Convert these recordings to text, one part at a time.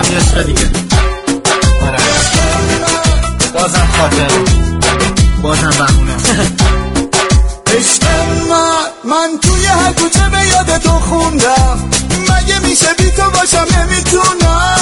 هم یه دیگه. آره. بازم خاطر. بازم بهونه. عشق من من توی هر کوچه به یاد تو خوندم. مگه میشه بی تو باشم؟ نمی‌تونم.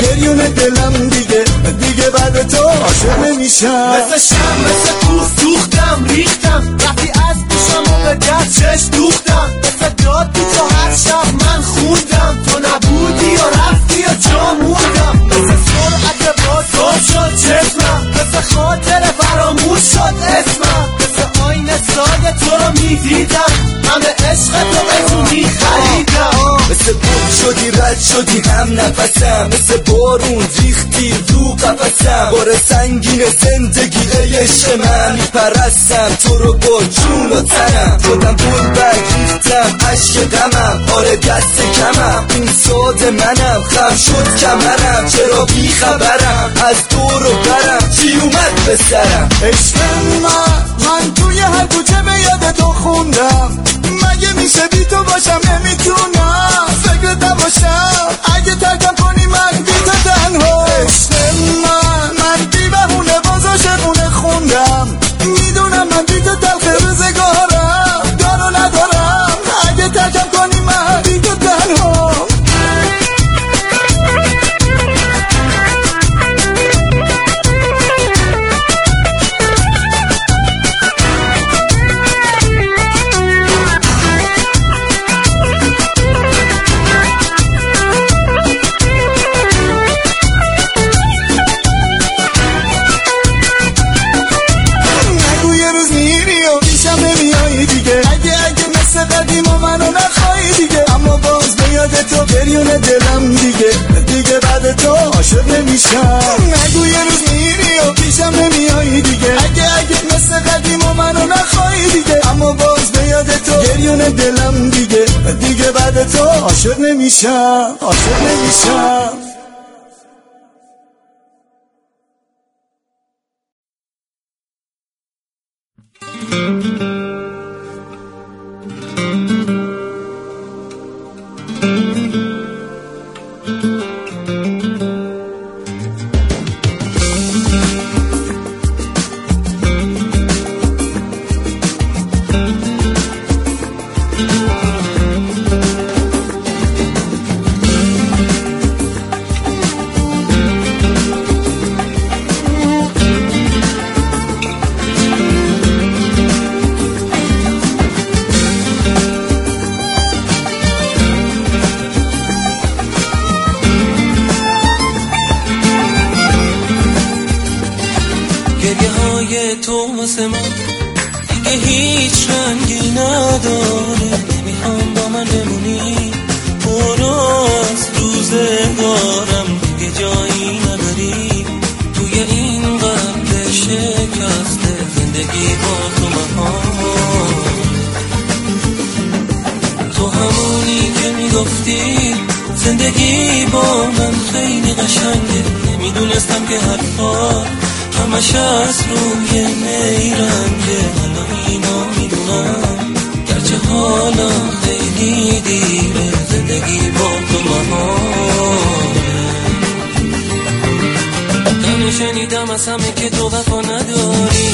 یاد تو گریون دلم دیگه دیگه بعد تو عاشق نمیشم. مثل شم مثل کوه سوختم ریختم. وقتی از پیشم و به دست چش دوختم. مثل داد تو تو هر شب من خوندم. تو نبودی و رفتی و جا موندم. مثل سرعت باز گم شد چشمم. مثل خاطر فراموش شد اسمم. مثل آینه سایه تو رو می‌دیدم. همه عشق تو به تو میخریدم. مثل گم شدی رد شدی هم نفسم. مثل بار سنگین زندگی ای عشق من. میپرستم تو رو با جون و تنم. خودم بول برگ ریختم عشق غمم. آره دست کمم. این ساد منم. خم شد کمرم. چرا بی خبرم؟ از دور و برم. چی اومد به سرم؟ عشق من من توی هر کوچه به یاد تو خوندم. مگه میشه بی تو باشم؟ نمی‌تونم. فکر باشم اگه ترکم عاشق نمیشم عاشق نمیشم گریه تو واسه من. دیگه هیچ رنگی نداره نمی‌خوام با من بمونی. برو از روزگارم دیگه جایی نداری. توی این قلب شکسته زندگی با تو مهار. تو همونی که می‌گفتی زندگی با من خیلی قشنگه. نمی‌دونستم که حرفا همش از روی نیرنگه حالا اینا می‌دونم. گرچه حالا خیلی دیره زندگی با تو مهاره تنو شنیدم از همه که تو وفا نداری.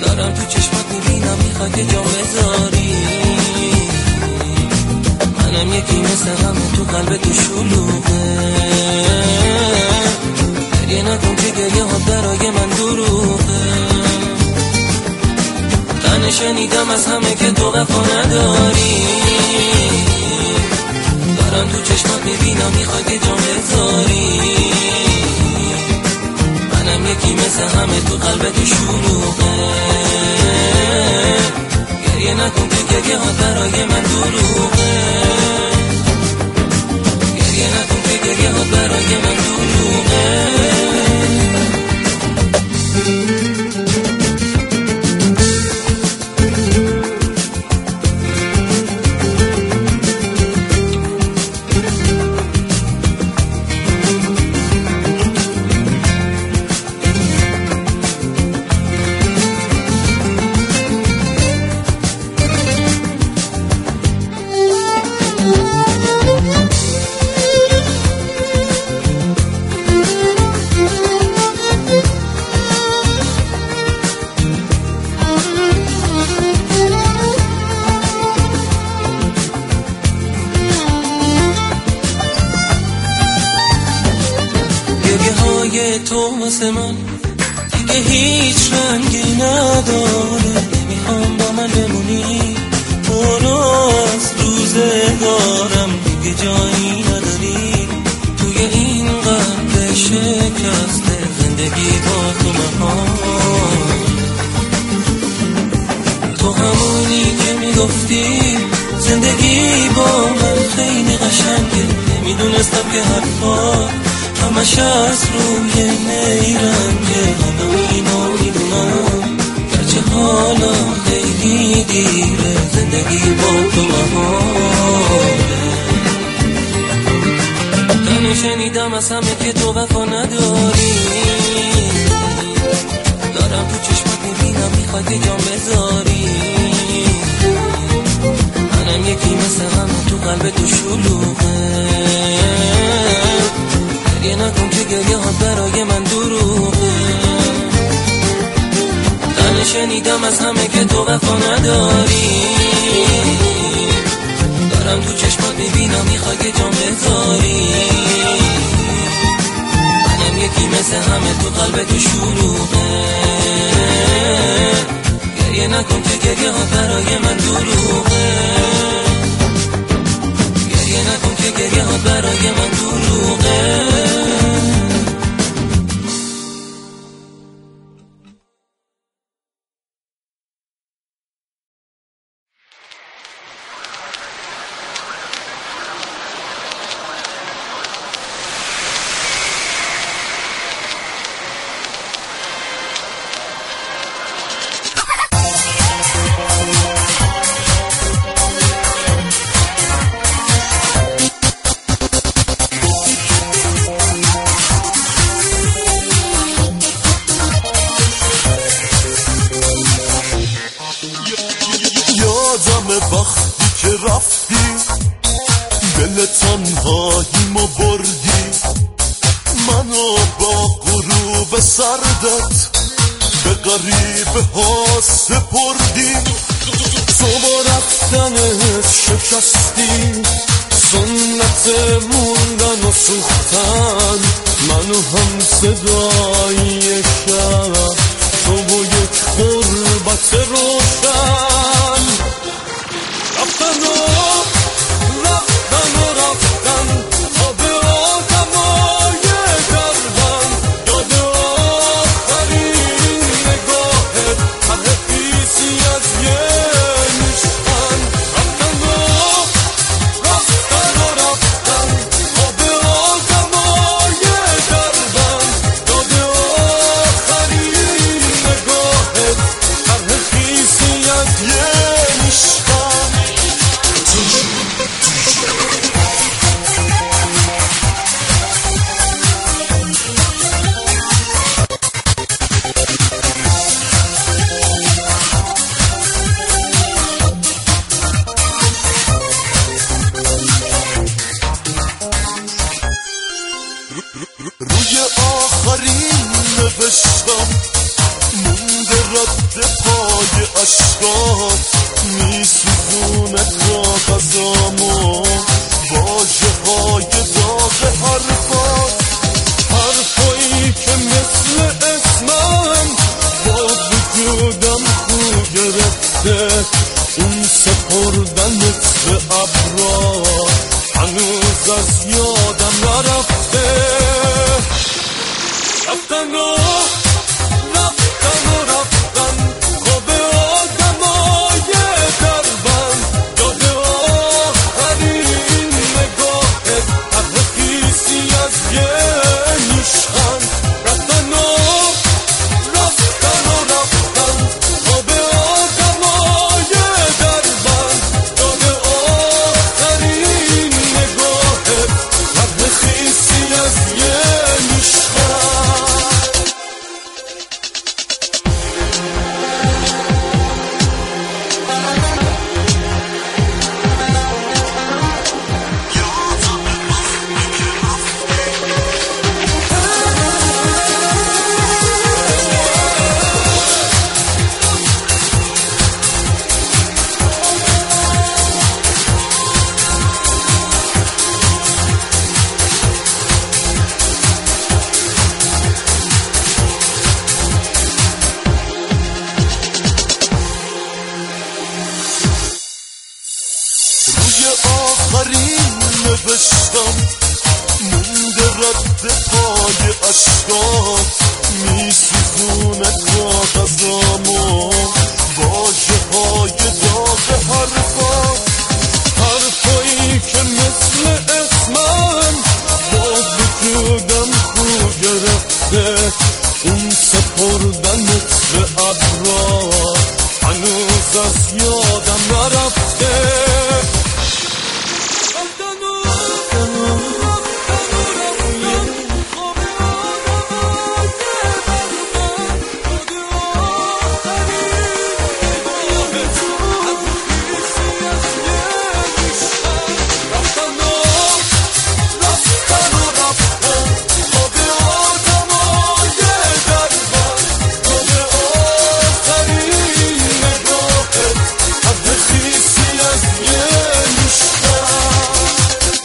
دارم تو چشمات می‌بینم می‌خواد که جا بذاری. منم یکی مثل همه تو قلب تو شلوغه شنیدم از همه که تو وفا نداری. دارم تو چشمات می‌بینم می‌خوای که جام بذاری منم یکی مثل همه تو قلب تو شلوغه. گریه نکن که گریه ها برای من دروغه. تو واسه من. دیگه هیچ رنگی نداره. نمی‌خوام با من بمونی. برو از روزگارم. دیگه جایی نداری. توی این قلب شکسته زندگی با تو مهار. تو همونی که می‌گفتی. زندگی با من خیلی قشنگه. نمی‌دونستم که حرفا همش از روی نیرنگه حالا اینو می‌دونم گرچه حالا خیلی دیره زندگی با تو مهاره تنو شنیدم از همه که تو وفا نداری. دارم تو چشمات می‌بینم می‌خوای که جام بذاری. منم یکی مثل همه تو قلب تو شلوغه. گریه نکن که گریه ها برای من دروغه. تنه شنیدم از همه که تو وفا نداری. دارم تو چشمات می‌بینم می‌خوای که جام بذاری منم یکی مثل همه تو قلب تو شلوغه. گریه نکن که گریه ها برای من دروغه. گریه نکن که گریه برای من دروغه. به غریبه ها سپردی تو با رفتنت شکستی سنت موندن و سوختن. منو هم صدای شب. تو و یک غربت روشن. رفتن و رفتن روی آخرین نوشتم مونده رد پای اشکات میسوزونه کاغذامو واجه های داغ حرفات. حرفایی که مثل اسمم با وجودم خو گرفته.